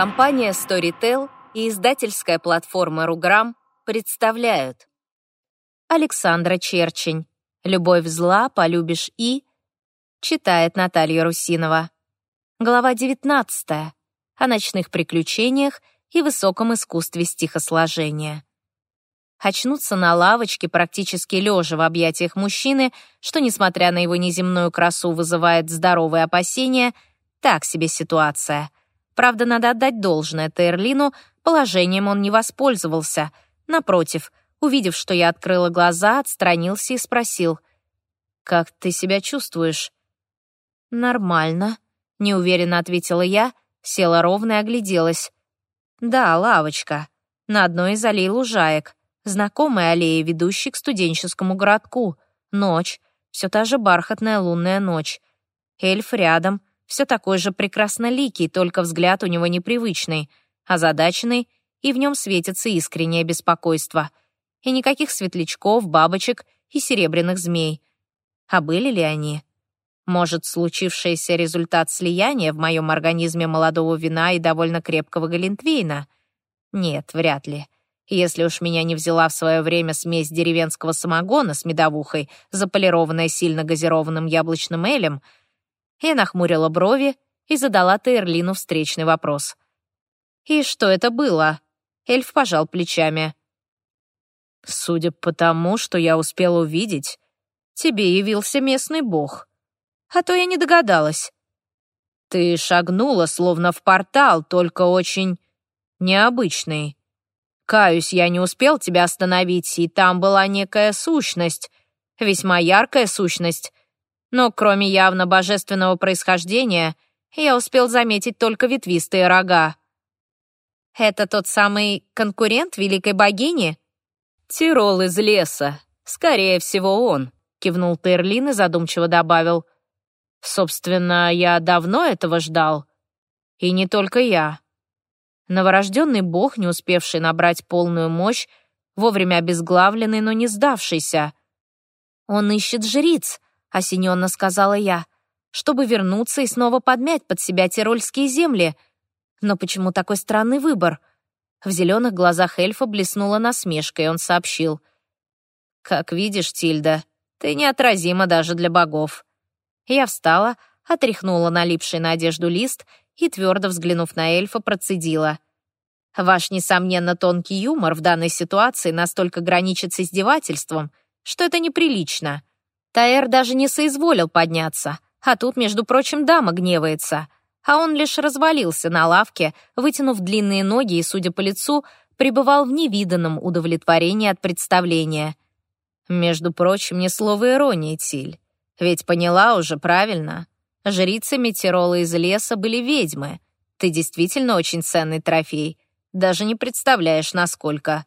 Компания Storytel и издательская платформа Руграм представляют. Александра Черчень. «Любовь зла, полюбишь и...» читает Наталья Русинова. Глава 19 о ночных приключениях и высоком искусстве стихосложения. Очнуться на лавочке, практически лежа в объятиях мужчины, что, несмотря на его неземную красу, вызывает здоровые опасения, так себе ситуация — Правда, надо отдать должное Тейрлину, положением он не воспользовался. Напротив, увидев, что я открыла глаза, отстранился и спросил. «Как ты себя чувствуешь?» «Нормально», — неуверенно ответила я, села ровно и огляделась. «Да, лавочка. На одной из аллей лужаек. Знакомая аллея, ведущая к студенческому городку. Ночь. Все та же бархатная лунная ночь. Эльф рядом — все такой же прекрасноликий, только взгляд у него непривычный, озадаченный, и в нем светится искреннее беспокойство. И никаких светлячков, бабочек и серебряных змей. А были ли они? Может, случившийся результат слияния в моем организме молодого вина и довольно крепкого галентвейна? Нет, вряд ли. Если уж меня не взяла в свое время смесь деревенского самогона с медовухой, заполированная сильно газированным яблочным элем — я нахмурила брови и задала Тейрлину встречный вопрос. «И что это было?» Эльф пожал плечами. «Судя по тому, что я успел увидеть, тебе явился местный бог. А то я не догадалась. Ты шагнула, словно в портал, только очень необычный. Каюсь, я не успел тебя остановить, и там была некая сущность, весьма яркая сущность, но кроме явно божественного происхождения, я успел заметить только ветвистые рога. «Это тот самый конкурент великой богини?» «Тирол из леса. Скорее всего, он», — кивнул Терлин и задумчиво добавил. «Собственно, я давно этого ждал. И не только я». Новорожденный бог, не успевший набрать полную мощь, вовремя обезглавленный, но не сдавшийся. «Он ищет жриц», — осененно сказала я, чтобы вернуться и снова подмять под себя тирольские земли. Но почему такой странный выбор? В зеленых глазах эльфа блеснула насмешка, и он сообщил. «Как видишь, Тильда, ты неотразима даже для богов». Я встала, отряхнула налипший на одежду лист и, твердо взглянув на эльфа, процедила. «Ваш, несомненно, тонкий юмор в данной ситуации настолько граничит с издевательством, что это неприлично. Таэр даже не соизволил подняться, а тут, между прочим, дама гневается. А он лишь развалился на лавке, вытянув длинные ноги и, судя по лицу, пребывал в невиданном удовлетворении от представления. Между прочим, не слово иронии, Тиль. Ведь поняла уже правильно. Жрицами Тирола из леса были ведьмы. Ты действительно очень ценный трофей. Даже не представляешь, насколько.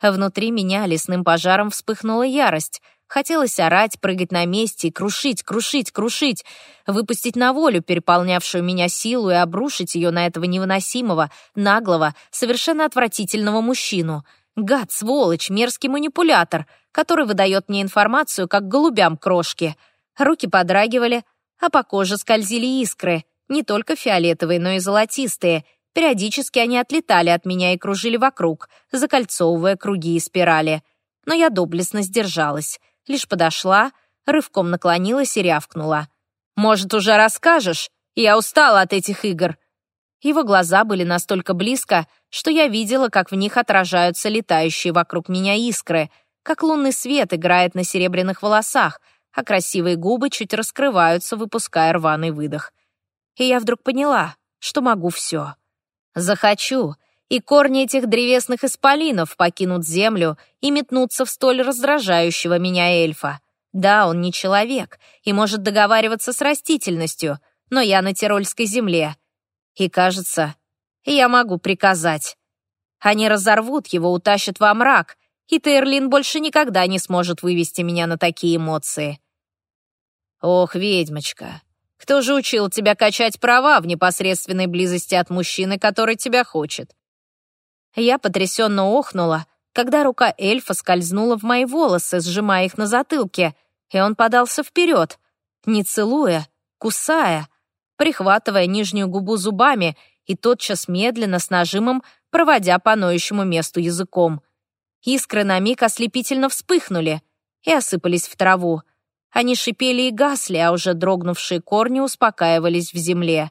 Внутри меня лесным пожаром вспыхнула ярость — Хотелось орать, прыгать на месте и крушить, крушить, крушить, выпустить на волю переполнявшую меня силу и обрушить ее на этого невыносимого, наглого, совершенно отвратительного мужчину. Гад, сволочь, мерзкий манипулятор, который выдает мне информацию, как голубям крошки. Руки подрагивали, а по коже скользили искры, не только фиолетовые, но и золотистые. Периодически они отлетали от меня и кружили вокруг, закольцовывая круги и спирали. Но я доблестно сдержалась лишь подошла, рывком наклонилась и рявкнула. «Может, уже расскажешь? Я устала от этих игр». Его глаза были настолько близко, что я видела, как в них отражаются летающие вокруг меня искры, как лунный свет играет на серебряных волосах, а красивые губы чуть раскрываются, выпуская рваный выдох. И я вдруг поняла, что могу все. Захочу, и корни этих древесных исполинов покинут землю и метнутся в столь раздражающего меня эльфа. Да, он не человек и может договариваться с растительностью, но я на Тирольской земле. И, кажется, я могу приказать. Они разорвут его, утащат во мрак, и Тейрлин больше никогда не сможет вывести меня на такие эмоции. Ох, ведьмочка, кто же учил тебя качать права в непосредственной близости от мужчины, который тебя хочет? Я потрясенно охнула, когда рука эльфа скользнула в мои волосы, сжимая их на затылке, и он подался вперед, не целуя, кусая, прихватывая нижнюю губу зубами и тотчас медленно с нажимом проводя по ноющему месту языком. Искры на миг ослепительно вспыхнули и осыпались в траву. Они шипели и гасли, а уже дрогнувшие корни успокаивались в земле.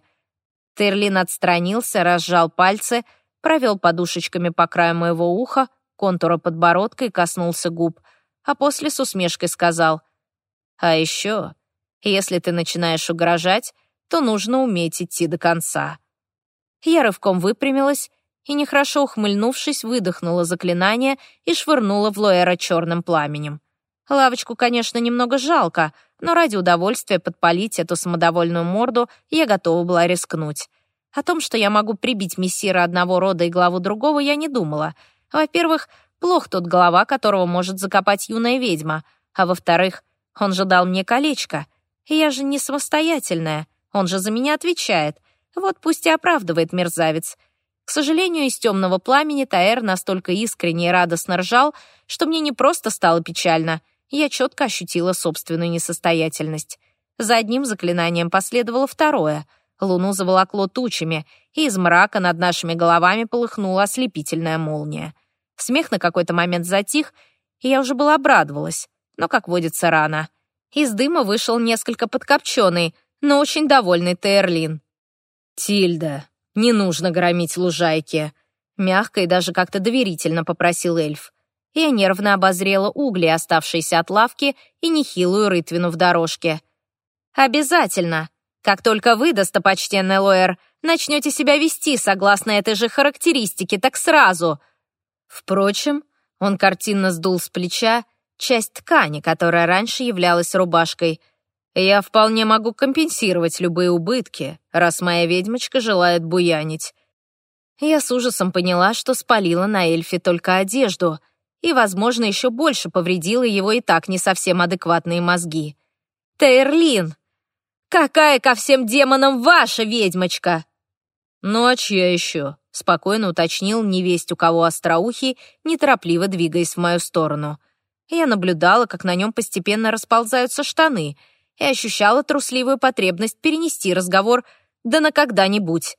Терлин отстранился, разжал пальцы, провел подушечками по краю моего уха, контура подбородка и коснулся губ, а после с усмешкой сказал, «А еще, если ты начинаешь угрожать, то нужно уметь идти до конца». Я рывком выпрямилась и, нехорошо ухмыльнувшись, выдохнула заклинание и швырнула в Лоэра черным пламенем. Лавочку, конечно, немного жалко, но ради удовольствия подпалить эту самодовольную морду я готова была рискнуть. О том, что я могу прибить мессира одного рода и главу другого, я не думала. Во-первых, плох тот голова, которого может закопать юная ведьма. А во-вторых, он же дал мне колечко. Я же не самостоятельная, он же за меня отвечает. Вот пусть и оправдывает мерзавец. К сожалению, из темного пламени Таэр настолько искренне и радостно ржал, что мне не просто стало печально, я четко ощутила собственную несостоятельность. За одним заклинанием последовало второе. Луну заволокло тучами, и из мрака над нашими головами полыхнула ослепительная молния. Смех на какой-то момент затих, и я уже была обрадовалась, но, как водится, рано. Из дыма вышел несколько подкопченный, но очень довольный Тейрлин. «Тильда, «Не нужно громить лужайки», — мягко и даже как-то доверительно попросил эльф. Я нервно обозрела угли, оставшиеся от лавки, и нехилую рытвину в дорожке. «Обязательно. Как только вы, достопочтенный Лоэр, начнете себя вести согласно этой же характеристике, так сразу». Впрочем, он картинно сдул с плеча часть ткани, которая раньше являлась рубашкой — я вполне могу компенсировать любые убытки, раз моя ведьмочка желает буянить. Я с ужасом поняла, что спалила на эльфе только одежду и, возможно, еще больше повредила его и так не совсем адекватные мозги. «Тейрлин! Какая ко всем демонам ваша ведьмочка?» «Ну а чья еще?» — спокойно уточнил невесть у кого остроухий, неторопливо двигаясь в мою сторону. Я наблюдала, как на нем постепенно расползаются штаны — и ощущала трусливую потребность перенести разговор да на когда-нибудь.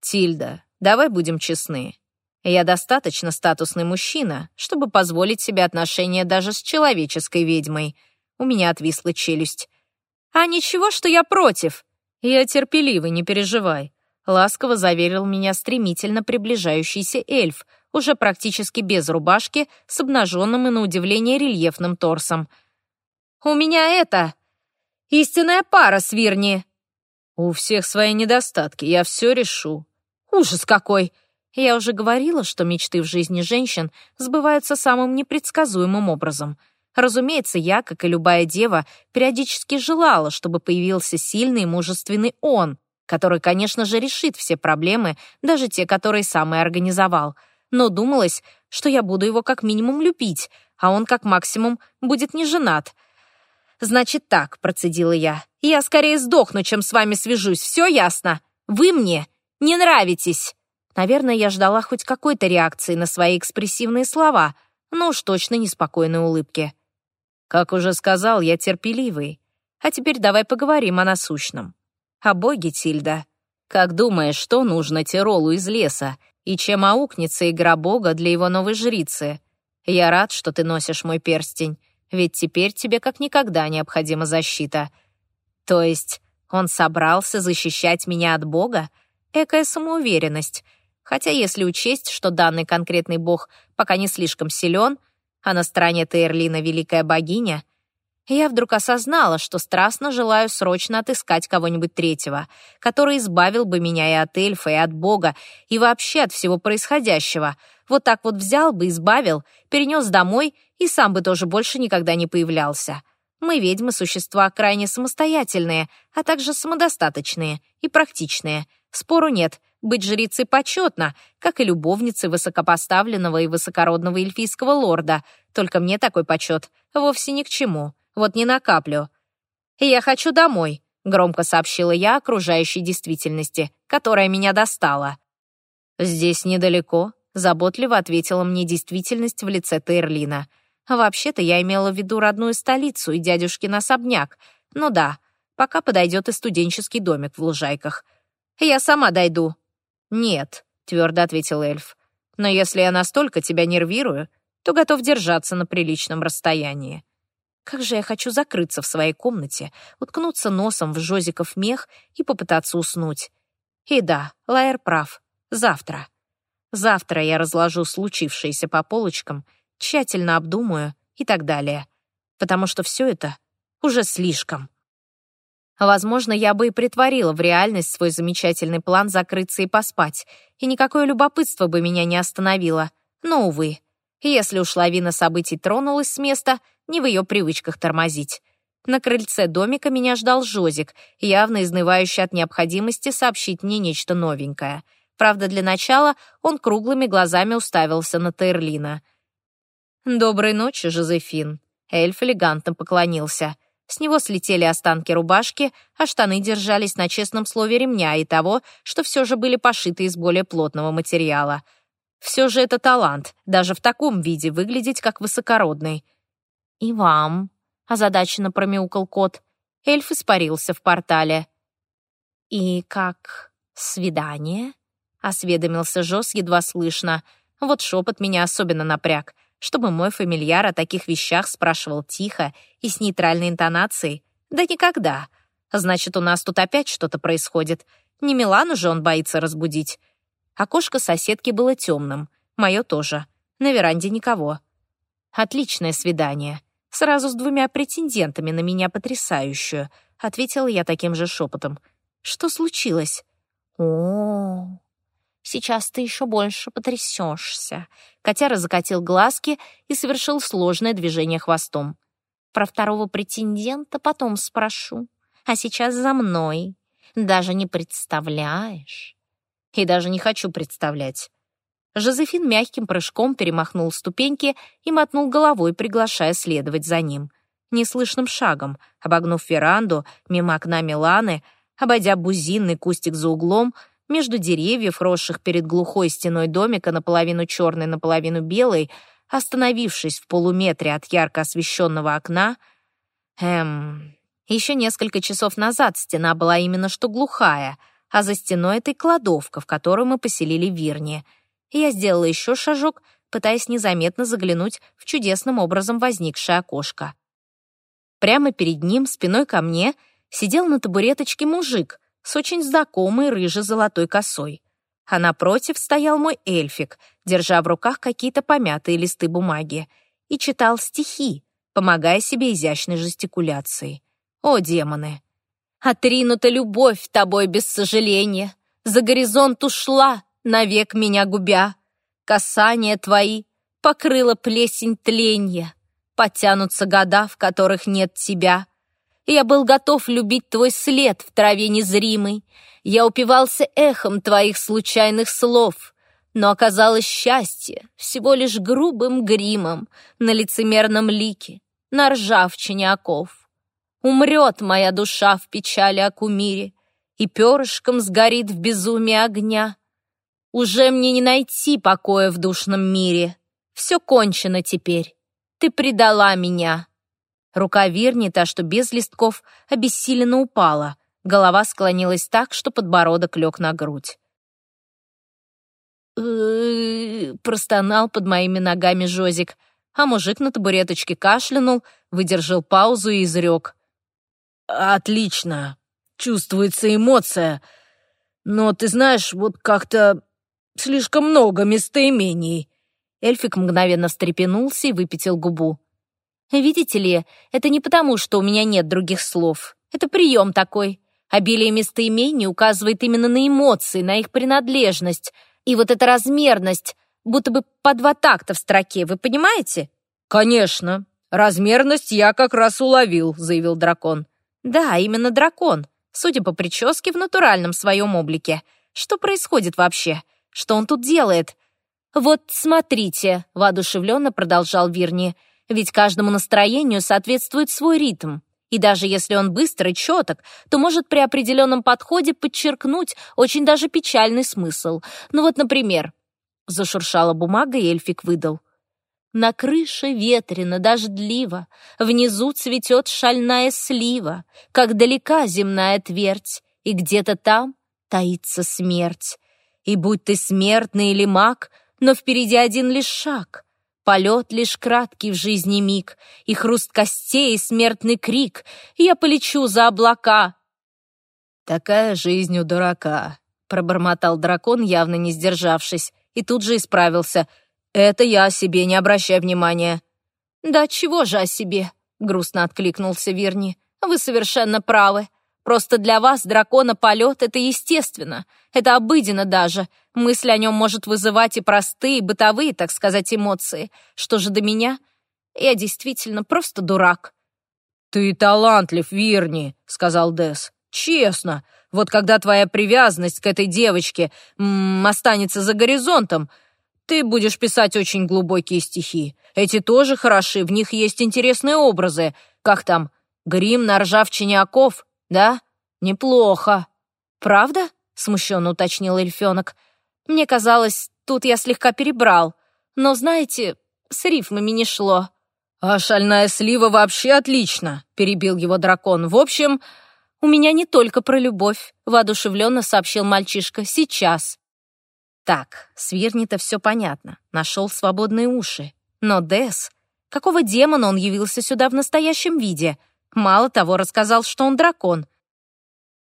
«Тильда, давай будем честны. Я достаточно статусный мужчина, чтобы позволить себе отношения даже с человеческой ведьмой. У меня отвисла челюсть. А ничего, что я против. Я терпеливый, не переживай. Ласково заверил меня стремительно приближающийся эльф, уже практически без рубашки, с обнаженным и, на удивление, рельефным торсом. «У меня это... Истинная пара, Свирни!» «У всех свои недостатки, я все решу». «Ужас какой!» Я уже говорила, что мечты в жизни женщин сбываются самым непредсказуемым образом. Разумеется, я, как и любая дева, периодически желала, чтобы появился сильный и мужественный он, который, конечно же, решит все проблемы, даже те, которые сам и организовал. Но думалось, что я буду его как минимум любить, а он как максимум будет не женат — «Значит так», — процедила я. «Я скорее сдохну, чем с вами свяжусь, все ясно? Вы мне не нравитесь!» Наверное, я ждала хоть какой-то реакции на свои экспрессивные слова, но уж точно неспокойной улыбки. «Как уже сказал, я терпеливый. А теперь давай поговорим о насущном. О боге, Тильда. Как думаешь, что нужно Тиролу из леса, и чем аукнется игра бога для его новой жрицы? Я рад, что ты носишь мой перстень ведь теперь тебе как никогда необходима защита. То есть он собрался защищать меня от Бога? Экая самоуверенность. Хотя если учесть, что данный конкретный бог пока не слишком силен, а на стороне Тейрлина великая богиня, я вдруг осознала, что страстно желаю срочно отыскать кого-нибудь третьего, который избавил бы меня и от эльфа, и от бога, и вообще от всего происходящего. Вот так вот взял бы, избавил, перенес домой и сам бы тоже больше никогда не появлялся. Мы, ведьмы, существа крайне самостоятельные, а также самодостаточные и практичные. Спору нет, быть жрицей почетно, как и любовницей высокопоставленного и высокородного эльфийского лорда, только мне такой почет вовсе ни к чему, вот не на каплю. «Я хочу домой», — громко сообщила я окружающей действительности, которая меня достала. «Здесь недалеко», — заботливо ответила мне действительность в лице Тейрлина. Вообще-то я имела в виду родную столицу и дядюшкин особняк. Ну да, пока подойдет и студенческий домик в Лужайках. Я сама дойду. «Нет», — твердо ответил эльф. «Но если я настолько тебя нервирую, то готов держаться на приличном расстоянии. Как же я хочу закрыться в своей комнате, уткнуться носом в Жозиков мех и попытаться уснуть. И да, Лайер прав. Завтра. Завтра я разложу случившееся по полочкам, тщательно обдумаю и так далее. Потому что все это уже слишком. Возможно, я бы и притворила в реальность свой замечательный план закрыться и поспать, и никакое любопытство бы меня не остановило. Но, увы, если уж лавина событий тронулась с места, не в ее привычках тормозить. На крыльце домика меня ждал Жозик, явно изнывающий от необходимости сообщить мне нечто новенькое. Правда, для начала он круглыми глазами уставился на Тейрлина. «Доброй ночи, Жозефин», — эльф элегантно поклонился. С него слетели останки рубашки, а штаны держались на честном слове ремня и того, что все же были пошиты из более плотного материала — все же это талант, даже в таком виде выглядеть как высокородный. «И вам», — озадаченно промяукал кот. Эльф испарился в портале. «И как свидание?» — осведомился Жос едва слышно. Вот шепот меня особенно напряг, чтобы мой фамильяр о таких вещах спрашивал тихо и с нейтральной интонацией. «Да никогда. Значит, у нас тут опять что-то происходит. Не Милану же он боится разбудить. Окошко соседки было темным, мое тоже. На веранде никого. Отличное свидание. Сразу с двумя претендентами на меня потрясающую, ответила я таким же шепотом. Что случилось? О, -о, -о. Сейчас ты еще больше потрясешься. Котяра закатил глазки и совершил сложное движение хвостом. Про второго претендента потом спрошу. А сейчас за мной. Даже не представляешь. И даже не хочу представлять. Жозефин мягким прыжком перемахнул ступеньки и мотнул головой, приглашая следовать за ним. Неслышным шагом, обогнув веранду, мимо окна Миланы, обойдя бузинный кустик за углом, между деревьев, росших перед глухой стеной домика, наполовину черной, наполовину белой, остановившись в полуметре от ярко освещенного окна, эм... Еще несколько часов назад стена была именно что глухая — а за стеной этой кладовка, в которую мы поселили Вирни. Я сделала еще шажок, пытаясь незаметно заглянуть в чудесным образом возникшее окошко. Прямо перед ним, спиной ко мне, сидел на табуреточке мужик с очень знакомой рыже-золотой косой. А напротив стоял мой эльфик, держа в руках какие-то помятые листы бумаги, и читал стихи, помогая себе изящной жестикуляцией. О, демоны! Отринута любовь тобой без сожаления, За горизонт ушла, навек меня губя. Касания твои покрыла плесень тленья, Потянутся года, в которых нет тебя. Я был готов любить твой след в траве незримой, Я упивался эхом твоих случайных слов, Но оказалось счастье всего лишь грубым гримом На лицемерном лике, на ржавчине оков. Умрет моя душа в печали о кумире, И перышком сгорит в безумии огня. Уже мне не найти покоя в душном мире. Все кончено теперь. Ты предала меня. Рука Вирни, та, что без листков, обессиленно упала. Голова склонилась так, что подбородок лег на грудь. простонал под моими ногами Жозик, а мужик на табуреточке кашлянул, выдержал паузу и изрек. «Отлично. Чувствуется эмоция. Но, ты знаешь, вот как-то слишком много местоимений». Эльфик мгновенно встрепенулся и выпятил губу. «Видите ли, это не потому, что у меня нет других слов. Это прием такой. Обилие местоимений указывает именно на эмоции, на их принадлежность. И вот эта размерность, будто бы по два такта в строке, вы понимаете?» «Конечно. Размерность я как раз уловил», — заявил дракон. Да, именно дракон. Судя по прическе, в натуральном своем облике. Что происходит вообще? Что он тут делает? «Вот смотрите», — воодушевленно продолжал Вирни, «ведь каждому настроению соответствует свой ритм. И даже если он быстрый, четок, то может при определенном подходе подчеркнуть очень даже печальный смысл. Ну вот, например...» Зашуршала бумага, и эльфик выдал. На крыше ветрено, дождливо, Внизу цветет шальная слива, Как далека земная твердь, И где-то там таится смерть. И будь ты смертный или маг, но впереди один лишь шаг. Полет лишь краткий в жизни миг, и хруст костей, и смертный крик. Я полечу за облака. Такая жизнь у дурака, пробормотал дракон, явно не сдержавшись, и тут же исправился. Это я о себе, не обращай внимания. Да чего же о себе? грустно откликнулся Вирни. Вы совершенно правы. Просто для вас дракона полет — это естественно. Это обыденно даже. Мысль о нем может вызывать и простые, бытовые, так сказать, эмоции. Что же до меня? Я действительно просто дурак. «Ты талантлив, Вирни», — сказал Дес. «Честно. Вот когда твоя привязанность к этой девочке м останется за горизонтом, ты будешь писать очень глубокие стихи. Эти тоже хороши, в них есть интересные образы. Как там? Грим на ржавчине оков, да? Неплохо. Правда? Смущенно уточнил эльфенок. Мне казалось, тут я слегка перебрал. Но, знаете, с рифмами не шло. «А шальная слива вообще отлично», — перебил его дракон. «В общем, у меня не только про любовь», — воодушевленно сообщил мальчишка. «Сейчас». Так, с Вирни-то все понятно. Нашел свободные уши. Но Дес... Какого демона он явился сюда в настоящем виде? Мало того, рассказал, что он дракон.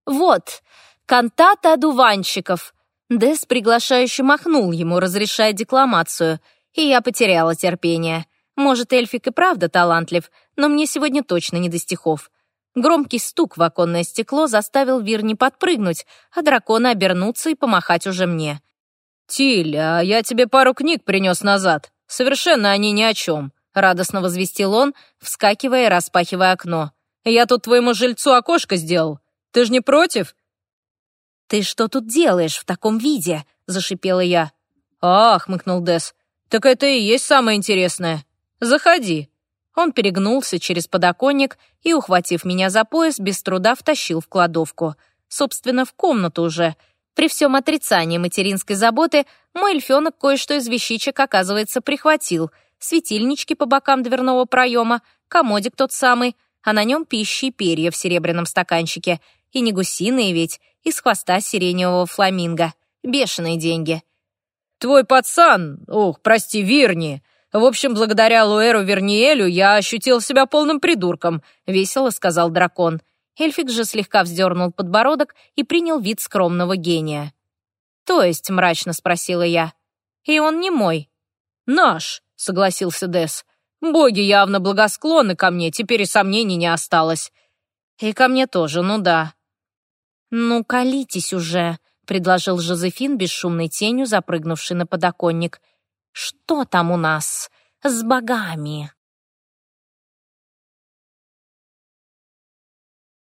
«Вот, кантата одуванчиков». Дес приглашающе махнул ему, разрешая декламацию, и я потеряла терпение. Может, эльфик и правда талантлив, но мне сегодня точно не до стихов. Громкий стук в оконное стекло заставил Вирни подпрыгнуть, а дракона обернуться и помахать уже мне. «Тиль, а я тебе пару книг принес назад. Совершенно они ни о чем», — радостно возвестил он, вскакивая и распахивая окно. «Я тут твоему жильцу окошко сделал. Ты ж не против?» «Ты что тут делаешь в таком виде?» — зашипела я. «Ах», — хмыкнул Дес, — «так это и есть самое интересное. Заходи». Он перегнулся через подоконник и, ухватив меня за пояс, без труда втащил в кладовку. Собственно, в комнату уже. При всем отрицании материнской заботы мой эльфенок кое-что из вещичек, оказывается, прихватил. Светильнички по бокам дверного проема, комодик тот самый, а на нем пищи и перья в серебряном стаканчике. И не гусиные ведь, из хвоста сиреневого фламинго. Бешеные деньги. «Твой пацан, ох, прости, Вирни, в общем, благодаря Луэру Верниелю я ощутил себя полным придурком», — весело сказал дракон. Эльфик же слегка вздернул подбородок и принял вид скромного гения. «То есть?» — мрачно спросила я. «И он не мой». «Наш», — согласился Дес. «Боги явно благосклонны ко мне, теперь и сомнений не осталось». «И ко мне тоже, ну да». «Ну, колитесь уже», — предложил Жозефин бесшумной тенью, запрыгнувший на подоконник. «Что там у нас с богами?»